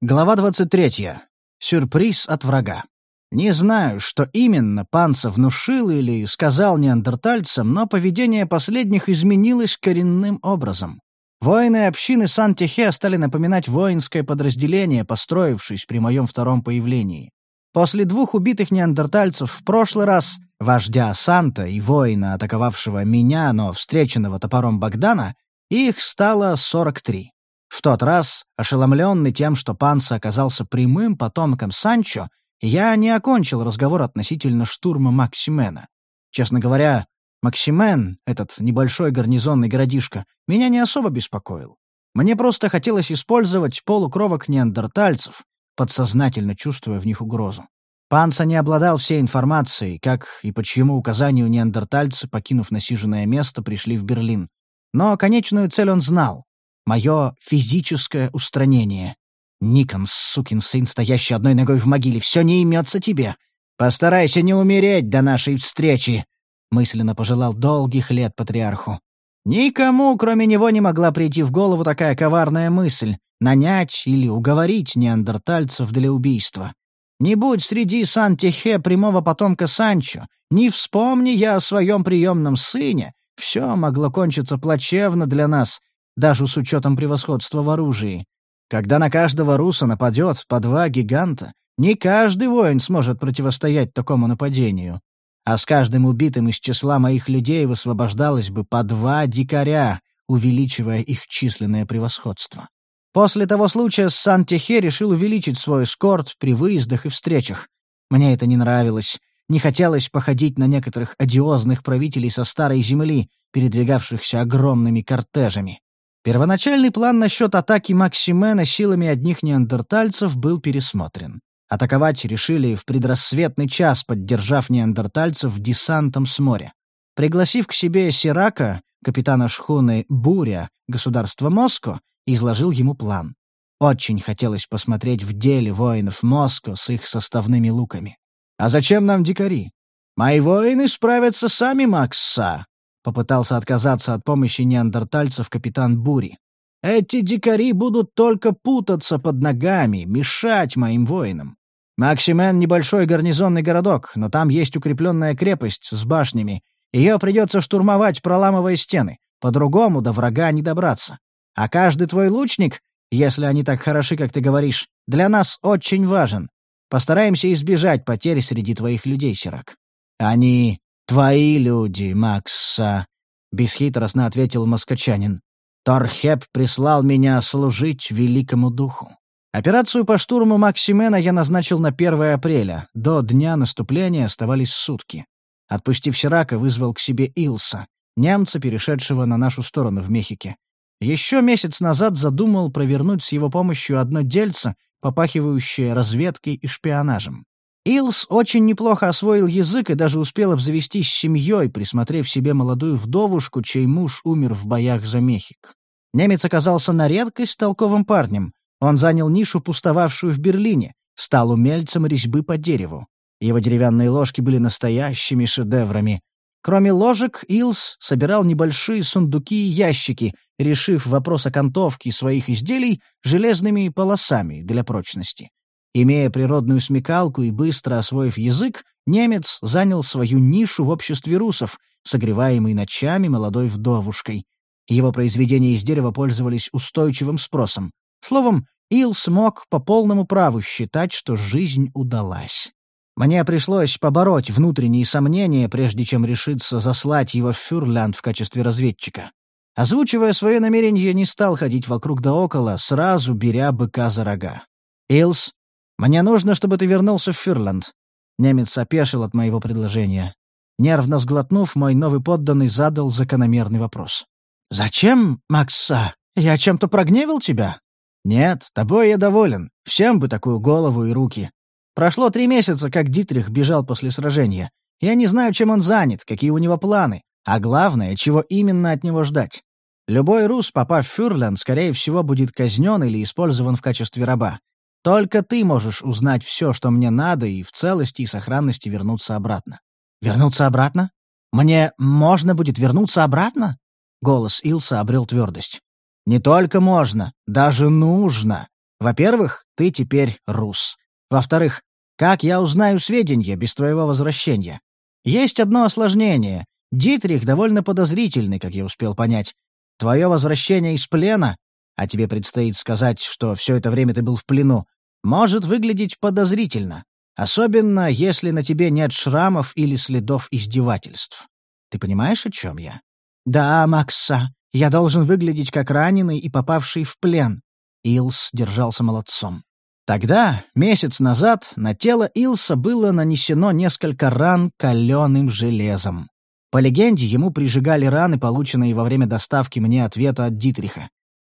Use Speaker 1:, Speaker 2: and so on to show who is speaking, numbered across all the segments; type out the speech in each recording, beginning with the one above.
Speaker 1: Глава 23. Сюрприз от врага. Не знаю, что именно Панца внушил или сказал неандертальцам, но поведение последних изменилось коренным образом. Воины общины Сан-Техе стали напоминать воинское подразделение, построившись при моем втором появлении. После двух убитых неандертальцев в прошлый раз, вождя Санта и воина, атаковавшего меня, но встреченного топором Богдана, их стало 43. В тот раз, ошеломленный тем, что Панса оказался прямым потомком Санчо, я не окончил разговор относительно штурма Максимена. Честно говоря, Максимен, этот небольшой гарнизонный городишко, меня не особо беспокоил. Мне просто хотелось использовать полукровок неандертальцев, подсознательно чувствуя в них угрозу. Панца не обладал всей информацией, как и по чьему указанию неандертальцы, покинув насиженное место, пришли в Берлин. Но конечную цель он знал Мое физическое устранение. Никон, сукин сын, стоящий одной ногой в могиле, все не имется тебе. Постарайся не умереть до нашей встречи, — мысленно пожелал долгих лет патриарху. Никому, кроме него, не могла прийти в голову такая коварная мысль — нанять или уговорить неандертальцев для убийства. Не будь среди Сан-Техе прямого потомка Санчо, не вспомни я о своем приемном сыне, все могло кончиться плачевно для нас, даже с учетом превосходства в оружии. Когда на каждого руса нападет по два гиганта, не каждый воин сможет противостоять такому нападению. А с каждым убитым из числа моих людей высвобождалось бы по два дикаря, увеличивая их численное превосходство. После того случая Сан-Техе решил увеличить свой эскорт при выездах и встречах. Мне это не нравилось. Не хотелось походить на некоторых одиозных правителей со старой земли, передвигавшихся огромными кортежами. Первоначальный план насчет атаки Максимена силами одних неандертальцев был пересмотрен. Атаковать решили в предрассветный час, поддержав неандертальцев десантом с моря. Пригласив к себе Сирака, капитана шхуны «Буря», государства Моско, изложил ему план. Очень хотелось посмотреть в деле воинов Моско с их составными луками. «А зачем нам дикари? Мои воины справятся сами, Макса», Попытался отказаться от помощи неандертальцев капитан Бури. «Эти дикари будут только путаться под ногами, мешать моим воинам. Максимен — небольшой гарнизонный городок, но там есть укрепленная крепость с башнями. Ее придется штурмовать, проламывая стены. По-другому до врага не добраться. А каждый твой лучник, если они так хороши, как ты говоришь, для нас очень важен. Постараемся избежать потерь среди твоих людей, Сирак. Они «Твои люди, Макса», — бесхитростно ответил москочанин. «Торхеп прислал меня служить великому духу». Операцию по штурму Максимена я назначил на 1 апреля. До дня наступления оставались сутки. Отпустив Сирака, вызвал к себе Илса, немца, перешедшего на нашу сторону в Мехике. Еще месяц назад задумал провернуть с его помощью одно дельце, попахивающее разведкой и шпионажем. Илс очень неплохо освоил язык и даже успел обзавестись семьей, присмотрев себе молодую вдовушку, чей муж умер в боях за Мехик. Немец оказался на редкость толковым парнем. Он занял нишу, пустовавшую в Берлине, стал умельцем резьбы по дереву. Его деревянные ложки были настоящими шедеврами. Кроме ложек, Илс собирал небольшие сундуки и ящики, решив вопрос окантовки своих изделий железными полосами для прочности. Имея природную смекалку и быстро освоив язык, немец занял свою нишу в обществе русов, согреваемый ночами молодой вдовушкой. Его произведения из дерева пользовались устойчивым спросом. Словом, Ил смог по полному праву считать, что жизнь удалась. Мне пришлось побороть внутренние сомнения, прежде чем решиться заслать его в Фюрлянд в качестве разведчика. Озвучивая свое намерение, не стал ходить вокруг да около, сразу беря быка за рога. «Илс, «Мне нужно, чтобы ты вернулся в Фюрланд». Немец опешил от моего предложения. Нервно сглотнув, мой новый подданный задал закономерный вопрос. «Зачем, Макса? Я чем-то прогневил тебя?» «Нет, тобой я доволен. Всем бы такую голову и руки. Прошло три месяца, как Дитрих бежал после сражения. Я не знаю, чем он занят, какие у него планы, а главное, чего именно от него ждать. Любой рус, попав в Фюрлянд, скорее всего, будет казнен или использован в качестве раба. Только ты можешь узнать все, что мне надо, и в целости и сохранности вернуться обратно». «Вернуться обратно? Мне можно будет вернуться обратно?» Голос Илса обрел твердость. «Не только можно, даже нужно. Во-первых, ты теперь рус. Во-вторых, как я узнаю сведения без твоего возвращения? Есть одно осложнение. Дитрих довольно подозрительный, как я успел понять. Твое возвращение из плена, а тебе предстоит сказать, что все это время ты был в плену, может выглядеть подозрительно, особенно если на тебе нет шрамов или следов издевательств. Ты понимаешь, о чем я? Да, Макса, я должен выглядеть как раненый и попавший в плен. Илс держался молодцом. Тогда, месяц назад, на тело Илса было нанесено несколько ран каленым железом. По легенде, ему прижигали раны, полученные во время доставки мне ответа от Дитриха.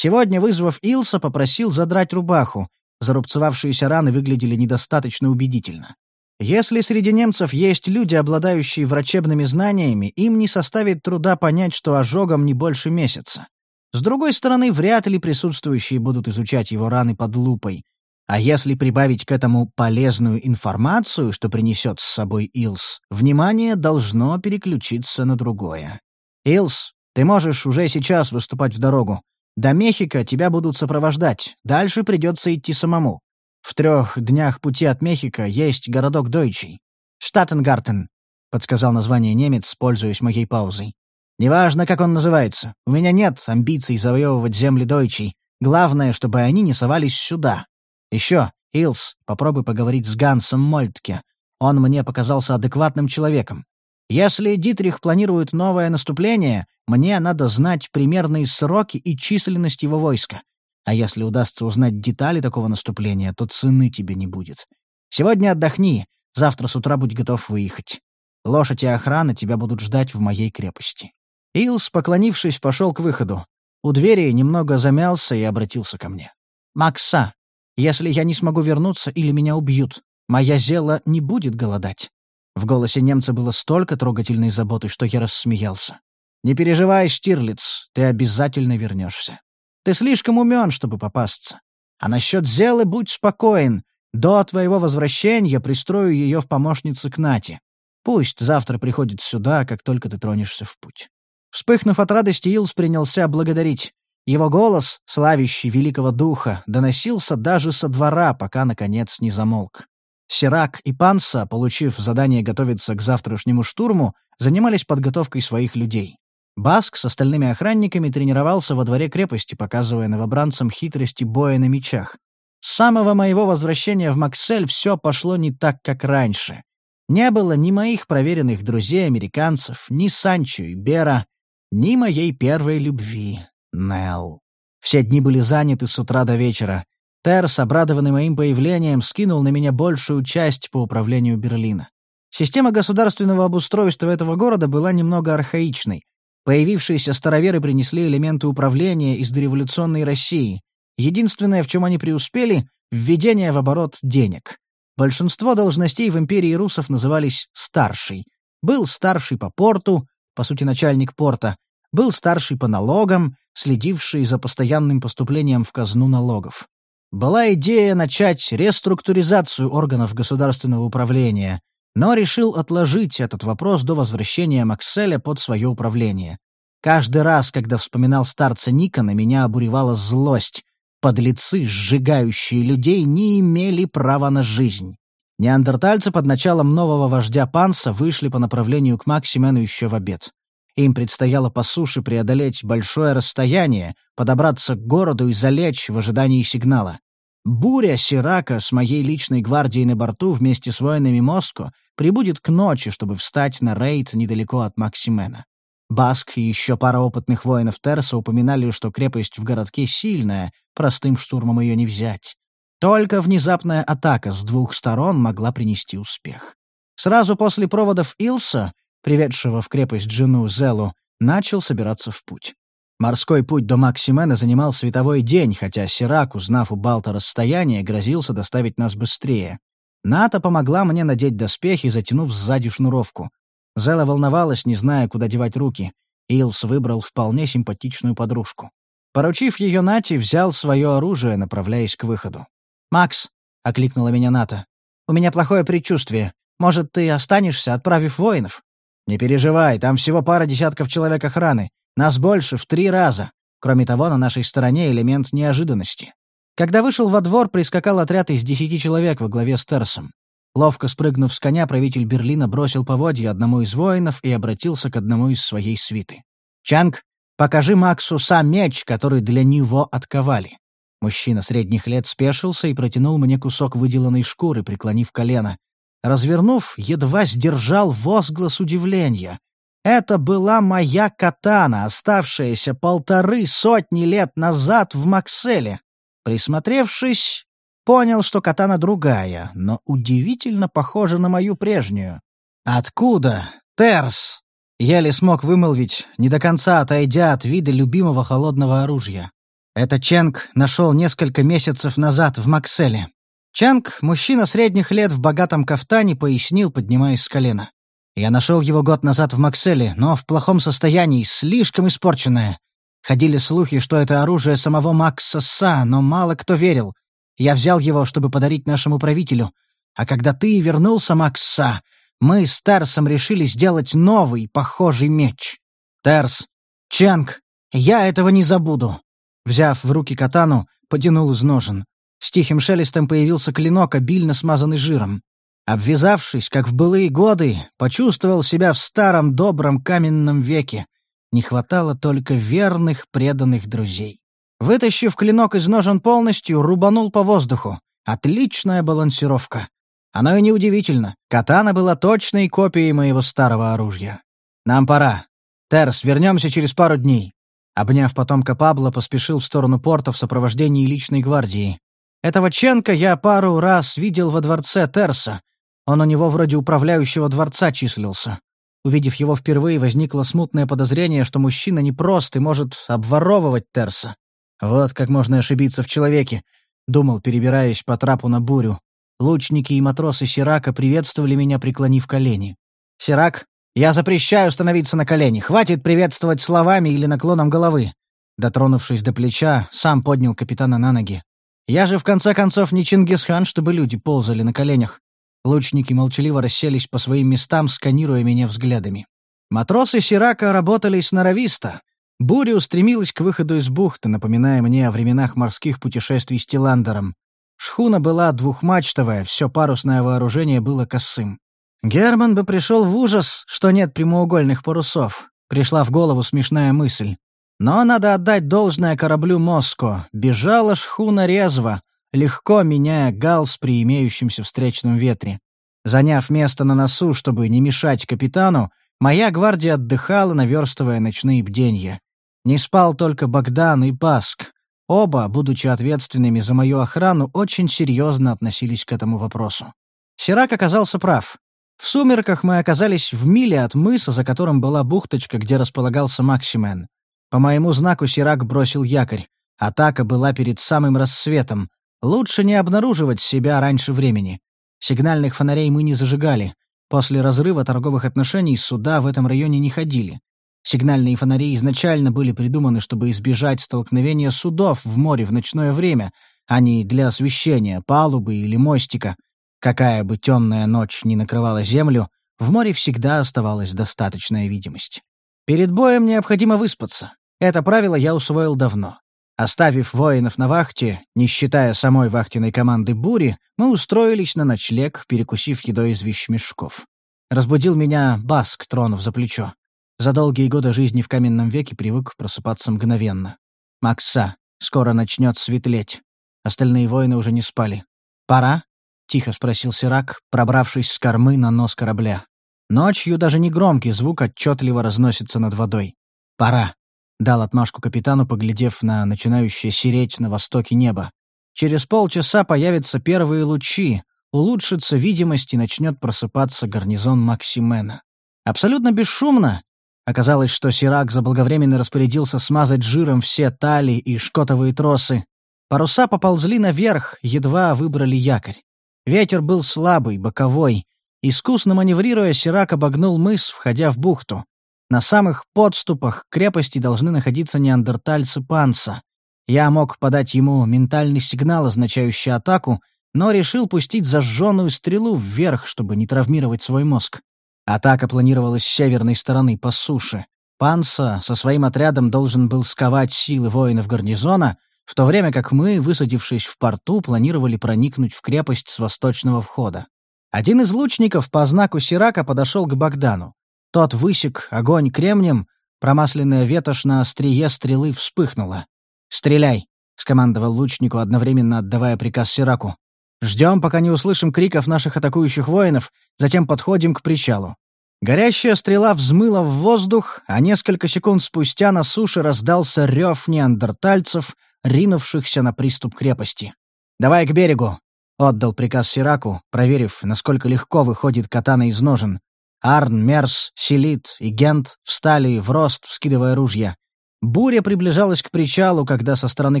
Speaker 1: Сегодня, вызвав Илса, попросил задрать рубаху. Зарубцевавшиеся раны выглядели недостаточно убедительно. Если среди немцев есть люди, обладающие врачебными знаниями, им не составит труда понять, что ожогом не больше месяца. С другой стороны, вряд ли присутствующие будут изучать его раны под лупой. А если прибавить к этому полезную информацию, что принесет с собой Илс, внимание должно переключиться на другое. «Илс, ты можешь уже сейчас выступать в дорогу. До Мехико тебя будут сопровождать, дальше придется идти самому. В трех днях пути от Мехико есть городок Дойчий. Штаттенгартен», — подсказал название немец, пользуясь моей паузой. «Неважно, как он называется. У меня нет амбиций завоевывать земли Дойчий. Главное, чтобы они не совались сюда. Еще, Илс, попробуй поговорить с Гансом Мольтке. Он мне показался адекватным человеком. Если Дитрих планирует новое наступление, мне надо знать примерные сроки и численность его войска. А если удастся узнать детали такого наступления, то цены тебе не будет. Сегодня отдохни, завтра с утра будь готов выехать. Лошадь и охрана тебя будут ждать в моей крепости». Илс, поклонившись, пошел к выходу. У двери немного замялся и обратился ко мне. «Макса, если я не смогу вернуться или меня убьют, моя зела не будет голодать». В голосе немца было столько трогательной заботы, что я рассмеялся. «Не переживай, Штирлиц, ты обязательно вернешься. Ты слишком умен, чтобы попасться. А насчет Зелы будь спокоен. До твоего возвращения пристрою ее в помощницы к Нате. Пусть завтра приходит сюда, как только ты тронешься в путь». Вспыхнув от радости, Илс принялся благодарить. Его голос, славящий великого духа, доносился даже со двора, пока, наконец, не замолк. Сирак и Панса, получив задание готовиться к завтрашнему штурму, занимались подготовкой своих людей. Баск с остальными охранниками тренировался во дворе крепости, показывая новобранцам хитрости боя на мечах. С самого моего возвращения в Максель все пошло не так, как раньше. Не было ни моих проверенных друзей-американцев, ни Санчо и Бера, ни моей первой любви, Нелл. Все дни были заняты с утра до вечера. Терс, обрадованный моим появлением, скинул на меня большую часть по управлению Берлина. Система государственного обустройства этого города была немного архаичной. Появившиеся староверы принесли элементы управления из дореволюционной России. Единственное, в чем они преуспели — введение в оборот денег. Большинство должностей в империи русов назывались «старший». Был старший по порту, по сути начальник порта, был старший по налогам, следивший за постоянным поступлением в казну налогов. Была идея начать реструктуризацию органов государственного управления, но решил отложить этот вопрос до возвращения Макселя под свое управление. Каждый раз, когда вспоминал старца Никона, меня обуревала злость. Подлецы, сжигающие людей, не имели права на жизнь. Неандертальцы под началом нового вождя Панса вышли по направлению к Максимену еще в обед. Им предстояло по суше преодолеть большое расстояние, подобраться к городу и залечь в ожидании сигнала. Буря Сирака с моей личной гвардией на борту вместе с воинами Моско прибудет к ночи, чтобы встать на рейд недалеко от Максимена. Баск и еще пара опытных воинов Терса упоминали, что крепость в городке сильная, простым штурмом ее не взять. Только внезапная атака с двух сторон могла принести успех. Сразу после проводов Илса приведшего в крепость жену Зелу, начал собираться в путь. Морской путь до Максимена занимал световой день, хотя Сирак, узнав у Балта расстояние, грозился доставить нас быстрее. Ната помогла мне надеть доспехи, затянув сзади шнуровку. Зела волновалась, не зная, куда девать руки. Илс выбрал вполне симпатичную подружку. Поручив ее Нате, взял свое оружие, направляясь к выходу. «Макс!» — окликнула меня Ната. «У меня плохое предчувствие. Может, ты останешься, отправив воинов?» «Не переживай, там всего пара десятков человек охраны. Нас больше в три раза. Кроме того, на нашей стороне элемент неожиданности». Когда вышел во двор, прискакал отряд из десяти человек во главе с Терсом. Ловко спрыгнув с коня, правитель Берлина бросил поводья одному из воинов и обратился к одному из своей свиты. «Чанг, покажи Максу сам меч, который для него отковали». Мужчина средних лет спешился и протянул мне кусок выделанной шкуры, преклонив колено. Развернув, едва сдержал возглас удивления. Это была моя катана, оставшаяся полторы сотни лет назад в Макселе. Присмотревшись, понял, что катана другая, но удивительно похожа на мою прежнюю. «Откуда? Терс!» Еле смог вымолвить, не до конца отойдя от вида любимого холодного оружия. Это Ченг нашел несколько месяцев назад в Макселе. Ченг, мужчина средних лет в богатом кафтане, пояснил, поднимаясь с колена. Я нашел его год назад в Макселе, но в плохом состоянии, слишком испорченное. Ходили слухи, что это оружие самого Макса Са, но мало кто верил. Я взял его, чтобы подарить нашему правителю. А когда ты вернулся, Макс Са, мы с Терсом решили сделать новый, похожий меч. Терс, Чанг, я этого не забуду. Взяв в руки катану, потянул из ножен. С тихим шелестом появился клинок, обильно смазанный жиром. Обвязавшись, как в былые годы, почувствовал себя в старом добром каменном веке. Не хватало только верных преданных друзей. Вытащив клинок из ножен полностью, рубанул по воздуху. Отличная балансировка. Оно и неудивительно. Катана была точной копией моего старого оружия. Нам пора. Терс, вернемся через пару дней. Обняв потомка Пабло, поспешил в сторону порта в сопровождении личной гвардии. Этого Ченка я пару раз видел во дворце Терса, он у него вроде управляющего дворца числился. Увидев его впервые, возникло смутное подозрение, что мужчина непрост и может обворовывать Терса. «Вот как можно ошибиться в человеке», — думал, перебираясь по трапу на бурю. Лучники и матросы Сирака приветствовали меня, преклонив колени. «Сирак, я запрещаю становиться на колени. Хватит приветствовать словами или наклоном головы». Дотронувшись до плеча, сам поднял капитана на ноги. «Я же, в конце концов, не Чингисхан, чтобы люди ползали на коленях. Лучники молчаливо расселись по своим местам, сканируя меня взглядами. Матросы Сирака работали сноровисто. Буря устремилась к выходу из бухты, напоминая мне о временах морских путешествий с Тиландером. Шхуна была двухмачтовая, все парусное вооружение было косым. Герман бы пришел в ужас, что нет прямоугольных парусов. Пришла в голову смешная мысль. Но надо отдать должное кораблю «Моско». Бежала шхуна резво, легко меняя галс при имеющемся встречном ветре. Заняв место на носу, чтобы не мешать капитану, моя гвардия отдыхала, наверстывая ночные бденья. Не спал только Богдан и Паск. Оба, будучи ответственными за мою охрану, очень серьезно относились к этому вопросу. Сирак оказался прав. В сумерках мы оказались в миле от мыса, за которым была бухточка, где располагался Максимен. По моему знаку Сирак бросил якорь. Атака была перед самым рассветом. Лучше не обнаруживать себя раньше времени. Сигнальных фонарей мы не зажигали. После разрыва торговых отношений суда в этом районе не ходили. Сигнальные фонари изначально были придуманы, чтобы избежать столкновения судов в море в ночное время, а не для освещения палубы или мостика. Какая бы темная ночь ни накрывала землю, в море всегда оставалась достаточная видимость. Перед боем необходимо выспаться. Это правило я усвоил давно. Оставив воинов на вахте, не считая самой вахтенной команды «Бури», мы устроились на ночлег, перекусив едой из вещмешков. Разбудил меня Баск, тронув за плечо. За долгие годы жизни в каменном веке привык просыпаться мгновенно. «Макса, скоро начнет светлеть». Остальные воины уже не спали. «Пора?» — тихо спросил Сирак, пробравшись с кормы на нос корабля. Ночью даже негромкий звук отчетливо разносится над водой. «Пора», Дал отмашку капитану, поглядев на начинающее сереть на востоке небо. Через полчаса появятся первые лучи, улучшится видимость и начнет просыпаться гарнизон Максимена. Абсолютно бесшумно. Оказалось, что Сирак заблаговременно распорядился смазать жиром все тали и шкотовые тросы. Паруса поползли наверх, едва выбрали якорь. Ветер был слабый, боковой. Искусно маневрируя, Сирак обогнул мыс, входя в бухту. На самых подступах крепости должны находиться неандертальцы Панса. Я мог подать ему ментальный сигнал, означающий атаку, но решил пустить зажженную стрелу вверх, чтобы не травмировать свой мозг. Атака планировалась с северной стороны, по суше. Панса со своим отрядом должен был сковать силы воинов гарнизона, в то время как мы, высадившись в порту, планировали проникнуть в крепость с восточного входа. Один из лучников по знаку Сирака подошел к Богдану. Тот высек огонь кремнем, промасленная ветошь на острие стрелы вспыхнула. «Стреляй!» — скомандовал лучнику, одновременно отдавая приказ Сираку. «Ждем, пока не услышим криков наших атакующих воинов, затем подходим к причалу». Горящая стрела взмыла в воздух, а несколько секунд спустя на суше раздался рев неандертальцев — ринувшихся на приступ крепости. «Давай к берегу!» — отдал приказ Сираку, проверив, насколько легко выходит катана из ножен. Арн, Мерс, Селит и Гент встали в рост, вскидывая ружья. Буря приближалась к причалу, когда со стороны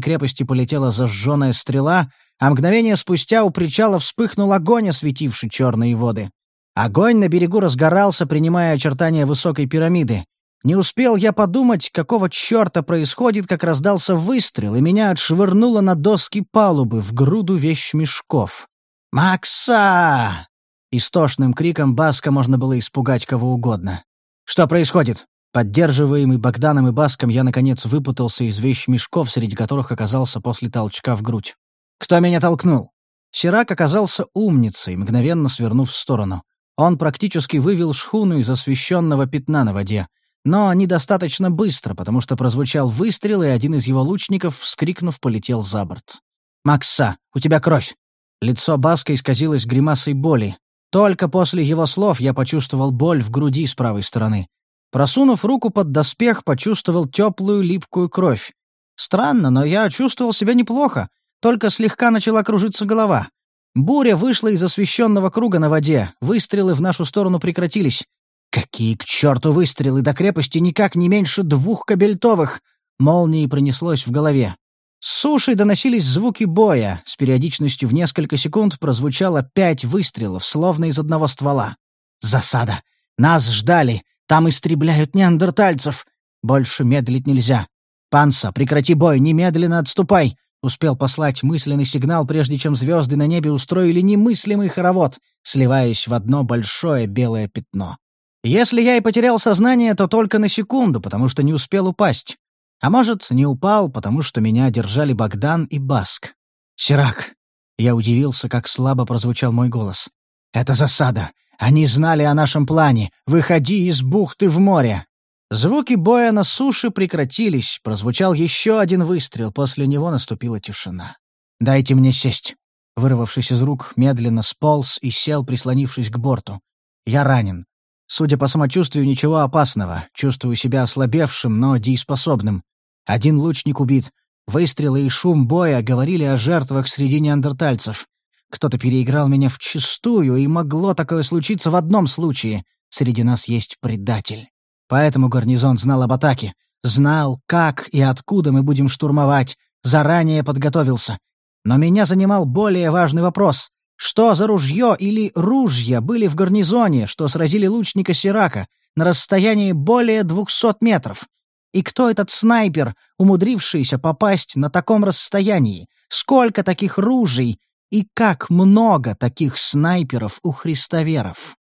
Speaker 1: крепости полетела зажженная стрела, а мгновение спустя у причала вспыхнул огонь, осветивший черные воды. Огонь на берегу разгорался, принимая очертания высокой пирамиды. Не успел я подумать, какого черта происходит, как раздался выстрел, и меня отшвырнуло на доски палубы в груду вещмешков. «Макса!» Истошным криком Баска можно было испугать кого угодно. «Что происходит?» Поддерживаемый Богданом и Баском, я, наконец, выпутался из вещмешков, среди которых оказался после толчка в грудь. «Кто меня толкнул?» Сирак оказался умницей, мгновенно свернув в сторону. Он практически вывел шхуну из освещенного пятна на воде. Но недостаточно быстро, потому что прозвучал выстрел, и один из его лучников, вскрикнув, полетел за борт. «Макса, у тебя кровь!» Лицо Баска исказилось гримасой боли. Только после его слов я почувствовал боль в груди с правой стороны. Просунув руку под доспех, почувствовал теплую липкую кровь. Странно, но я чувствовал себя неплохо, только слегка начала кружиться голова. Буря вышла из освещенного круга на воде, выстрелы в нашу сторону прекратились. Какие к черту выстрелы до крепости никак не меньше двух кабельтовых! Молнией пронеслось в голове. С суши доносились звуки боя. С периодичностью в несколько секунд прозвучало пять выстрелов, словно из одного ствола. «Засада! Нас ждали! Там истребляют неандертальцев! Больше медлить нельзя! Панса, прекрати бой! Немедленно отступай!» Успел послать мысленный сигнал, прежде чем звезды на небе устроили немыслимый хоровод, сливаясь в одно большое белое пятно. Если я и потерял сознание, то только на секунду, потому что не успел упасть. А может, не упал, потому что меня держали Богдан и Баск. «Сирак!» Я удивился, как слабо прозвучал мой голос. «Это засада. Они знали о нашем плане. Выходи из бухты в море!» Звуки боя на суше прекратились, прозвучал еще один выстрел, после него наступила тишина. «Дайте мне сесть». Вырвавшись из рук, медленно сполз и сел, прислонившись к борту. «Я ранен. Судя по самочувствию, ничего опасного. Чувствую себя ослабевшим, но дееспособным. Один лучник убит. Выстрелы и шум боя говорили о жертвах среди неандертальцев. Кто-то переиграл меня вчистую, и могло такое случиться в одном случае. Среди нас есть предатель. Поэтому гарнизон знал об атаке. Знал, как и откуда мы будем штурмовать. Заранее подготовился. Но меня занимал более важный вопрос. Что за ружье или ружья были в гарнизоне, что сразили лучника Сирака на расстоянии более двухсот метров? И кто этот снайпер, умудрившийся попасть на таком расстоянии? Сколько таких ружей и как много таких снайперов у христоверов?